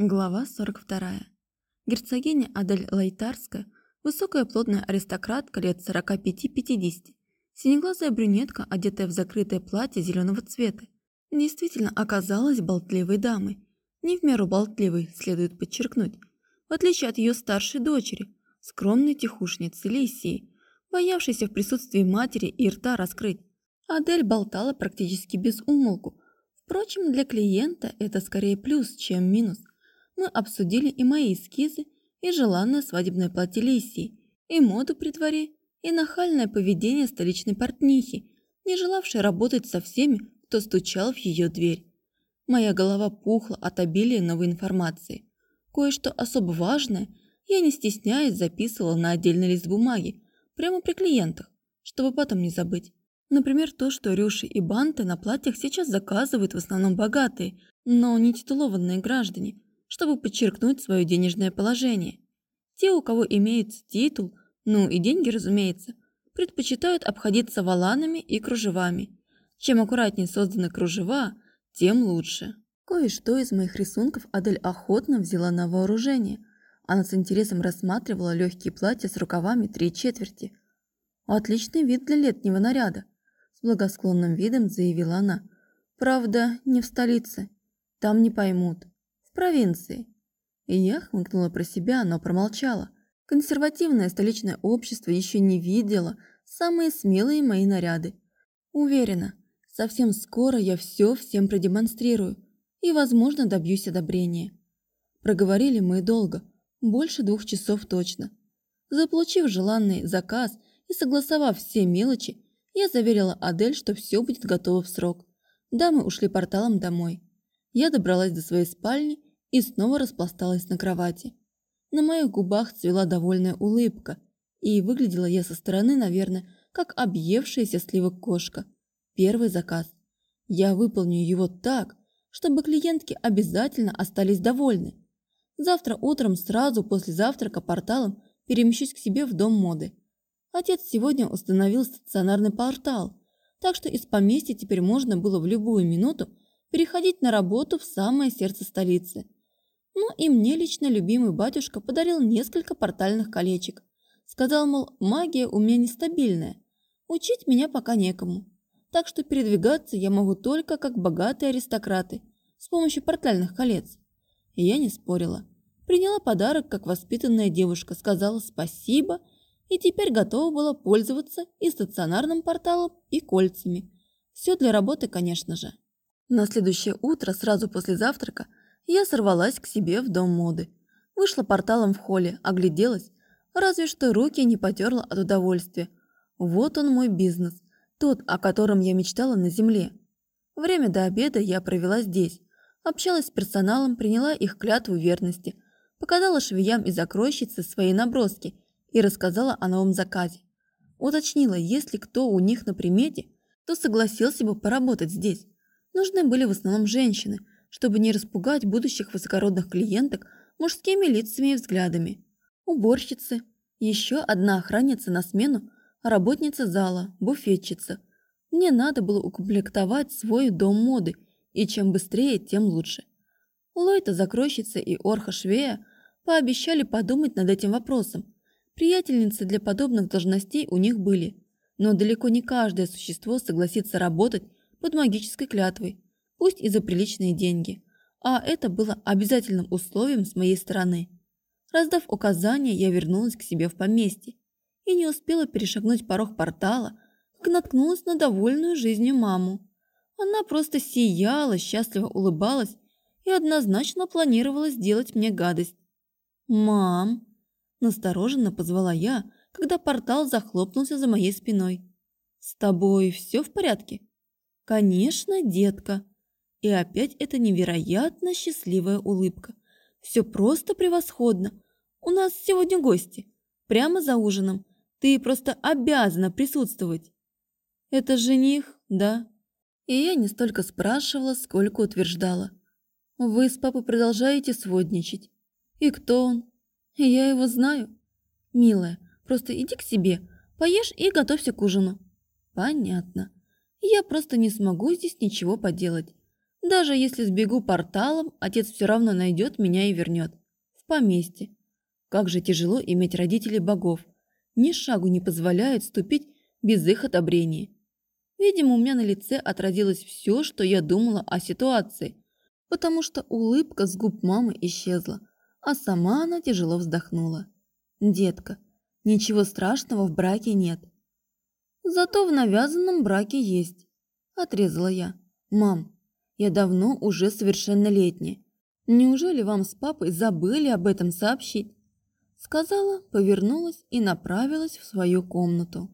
Глава 42. Герцогиня Адель Лайтарская, высокая плотная аристократка лет 45-50, синеглазая брюнетка, одетая в закрытое платье зеленого цвета, действительно оказалась болтливой дамой. Не в меру болтливой, следует подчеркнуть, в отличие от ее старшей дочери, скромной тихушницы Лисии, боявшейся в присутствии матери и рта раскрыть. Адель болтала практически без умолку. Впрочем, для клиента это скорее плюс, чем минус – мы обсудили и мои эскизы, и желанное свадебное платье Лисии, и моду при дворе, и нахальное поведение столичной портнихи, не желавшей работать со всеми, кто стучал в ее дверь. Моя голова пухла от обилия новой информации. Кое-что особо важное я не стесняясь записывала на отдельный лист бумаги, прямо при клиентах, чтобы потом не забыть. Например, то, что рюши и банты на платьях сейчас заказывают в основном богатые, но не титулованные граждане – чтобы подчеркнуть свое денежное положение. Те, у кого имеется титул, ну и деньги, разумеется, предпочитают обходиться валанами и кружевами. Чем аккуратнее созданы кружева, тем лучше. Кое-что из моих рисунков Адель охотно взяла на вооружение. Она с интересом рассматривала легкие платья с рукавами три четверти. «Отличный вид для летнего наряда», – с благосклонным видом заявила она. «Правда, не в столице. Там не поймут провинции. И я хмыкнула про себя, но промолчала. Консервативное столичное общество еще не видело самые смелые мои наряды. Уверена, совсем скоро я все всем продемонстрирую и, возможно, добьюсь одобрения. Проговорили мы долго, больше двух часов точно. Заполучив желанный заказ и согласовав все мелочи, я заверила Адель, что все будет готово в срок. Дамы ушли порталом домой. Я добралась до своей спальни и снова распласталась на кровати. На моих губах цвела довольная улыбка, и выглядела я со стороны, наверное, как объевшаяся сливок кошка. Первый заказ. Я выполню его так, чтобы клиентки обязательно остались довольны. Завтра утром сразу после завтрака порталом перемещусь к себе в дом моды. Отец сегодня установил стационарный портал, так что из поместья теперь можно было в любую минуту переходить на работу в самое сердце столицы – ну и мне лично любимый батюшка подарил несколько портальных колечек. Сказал, мол, магия у меня нестабильная. Учить меня пока некому. Так что передвигаться я могу только как богатые аристократы с помощью портальных колец. И я не спорила. Приняла подарок, как воспитанная девушка, сказала спасибо и теперь готова была пользоваться и стационарным порталом, и кольцами. Все для работы, конечно же. На следующее утро, сразу после завтрака, я сорвалась к себе в дом моды. Вышла порталом в холле, огляделась, разве что руки не потерла от удовольствия. Вот он мой бизнес, тот, о котором я мечтала на земле. Время до обеда я провела здесь, общалась с персоналом, приняла их клятву верности, показала швеям и закройщице свои наброски и рассказала о новом заказе. Уточнила, если кто у них на примете, то согласился бы поработать здесь. Нужны были в основном женщины – чтобы не распугать будущих высокородных клиенток мужскими лицами и взглядами. Уборщицы, еще одна охранница на смену, работница зала, буфетчица. Мне надо было укомплектовать свой дом моды, и чем быстрее, тем лучше. Лойта, закройщица и Орха Швея пообещали подумать над этим вопросом. Приятельницы для подобных должностей у них были, но далеко не каждое существо согласится работать под магической клятвой пусть и за приличные деньги. А это было обязательным условием с моей стороны. Раздав указания, я вернулась к себе в поместье и не успела перешагнуть порог портала, как наткнулась на довольную жизнью маму. Она просто сияла, счастливо улыбалась и однозначно планировала сделать мне гадость. «Мам!» – настороженно позвала я, когда портал захлопнулся за моей спиной. «С тобой все в порядке?» «Конечно, детка!» И опять эта невероятно счастливая улыбка. Все просто превосходно. У нас сегодня гости. Прямо за ужином. Ты просто обязана присутствовать. Это жених, да? И я не столько спрашивала, сколько утверждала. Вы с папой продолжаете сводничать. И кто он? Я его знаю. Милая, просто иди к себе, поешь и готовься к ужину. Понятно. Я просто не смогу здесь ничего поделать. Даже если сбегу порталом, отец все равно найдет меня и вернет. В поместье. Как же тяжело иметь родителей богов. Ни шагу не позволяют ступить без их одобрения. Видимо, у меня на лице отразилось все, что я думала о ситуации, потому что улыбка с губ мамы исчезла, а сама она тяжело вздохнула. «Детка, ничего страшного в браке нет». «Зато в навязанном браке есть», – отрезала я. «Мам, я давно уже совершеннолетняя. Неужели вам с папой забыли об этом сообщить?» Сказала, повернулась и направилась в свою комнату.